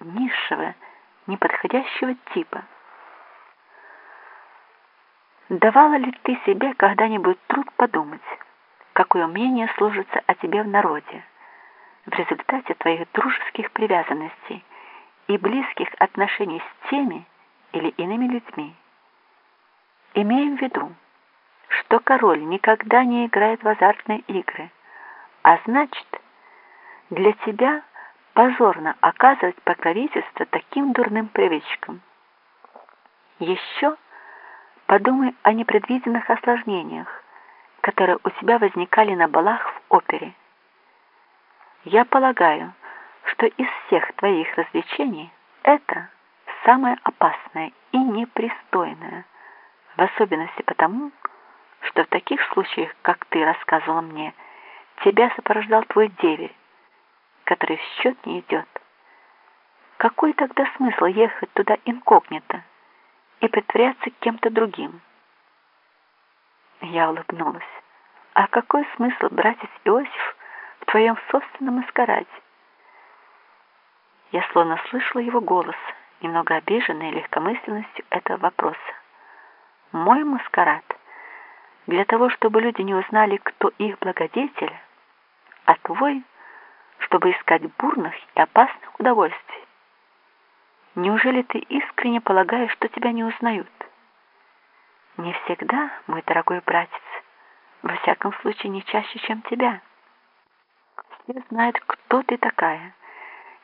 низшего, неподходящего типа. Давала ли ты себе когда-нибудь труд подумать, какое мнение сложится о тебе в народе в результате твоих дружеских привязанностей и близких отношений с теми или иными людьми? Имеем в виду, что король никогда не играет в азартные игры, а значит, для тебя позорно оказывать покровительство таким дурным привычкам. Еще подумай о непредвиденных осложнениях, которые у тебя возникали на балах в опере. Я полагаю, что из всех твоих развлечений это самое опасное и непристойное, в особенности потому, что в таких случаях, как ты рассказывала мне, тебя сопровождал твой деверь, который в счет не идет. Какой тогда смысл ехать туда инкогнито и притворяться кем-то другим? Я улыбнулась. А какой смысл, братец Иосиф, в твоем собственном маскараде? Я словно слышала его голос, немного обиженный легкомысленностью этого вопроса. Мой маскарад для того, чтобы люди не узнали, кто их благодетель, а твой, чтобы искать бурных и опасных удовольствий. Неужели ты искренне полагаешь, что тебя не узнают? Не всегда, мой дорогой братец, во всяком случае не чаще, чем тебя. Все знают, кто ты такая,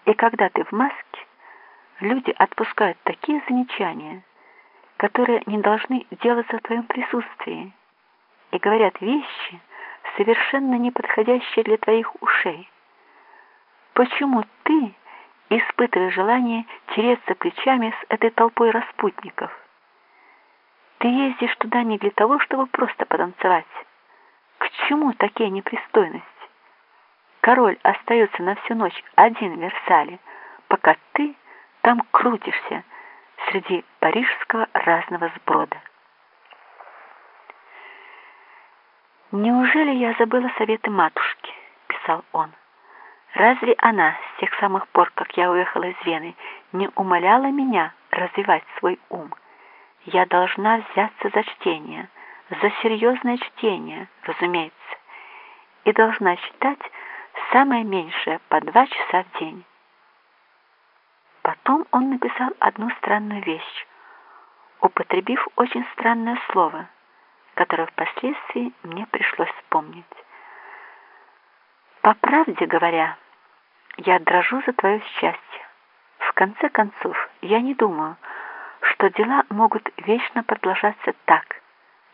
и когда ты в маске, люди отпускают такие замечания, которые не должны делаться в твоем присутствии, и говорят вещи, совершенно не подходящие для твоих ушей. Почему ты испытываешь желание тереться плечами с этой толпой распутников? Ты ездишь туда не для того, чтобы просто потанцевать. К чему такие непристойности? Король остается на всю ночь один в Версале, пока ты там крутишься среди парижского разного сброда. «Неужели я забыла советы матушки?» — писал он. «Разве она с тех самых пор, как я уехала из Вены, не умоляла меня развивать свой ум? Я должна взяться за чтение, за серьезное чтение, разумеется, и должна читать самое меньшее по два часа в день». Потом он написал одну странную вещь, употребив очень странное слово — которую впоследствии мне пришлось вспомнить. По правде говоря, я дрожу за твое счастье. В конце концов, я не думаю, что дела могут вечно продолжаться так,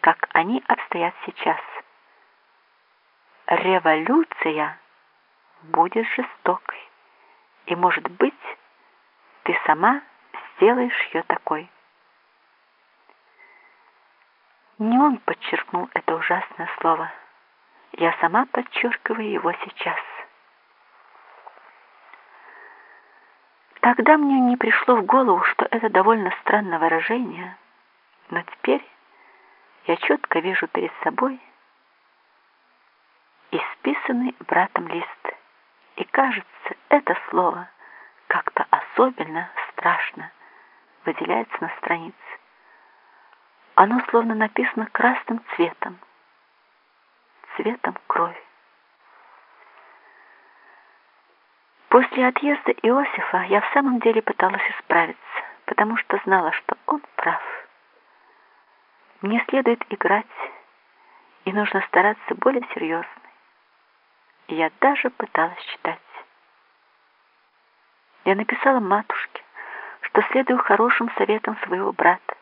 как они обстоят сейчас. Революция будет жестокой, и, может быть, ты сама сделаешь ее такой. Не он подчеркнул это ужасное слово. Я сама подчеркиваю его сейчас. Тогда мне не пришло в голову, что это довольно странное выражение, но теперь я четко вижу перед собой исписанный братом лист, и кажется, это слово как-то особенно страшно выделяется на странице. Оно словно написано красным цветом, цветом крови. После отъезда Иосифа я в самом деле пыталась исправиться, потому что знала, что он прав. Мне следует играть, и нужно стараться более серьезной. И я даже пыталась читать. Я написала матушке, что следую хорошим советам своего брата,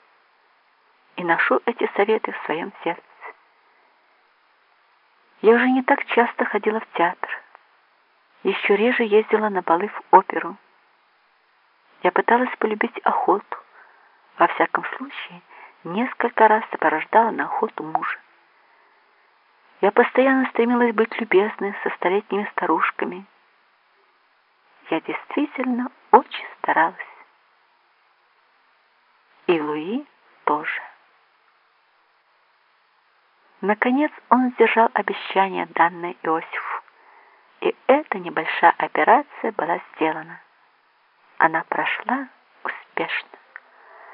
и ношу эти советы в своем сердце. Я уже не так часто ходила в театр, еще реже ездила на балы в оперу. Я пыталась полюбить охоту, во всяком случае, несколько раз сопровождала на охоту мужа. Я постоянно стремилась быть любезной со столетними старушками. Я действительно очень старалась. И Луи тоже. Наконец он сдержал обещание, данное Иосифу, и эта небольшая операция была сделана. она прошла успешно.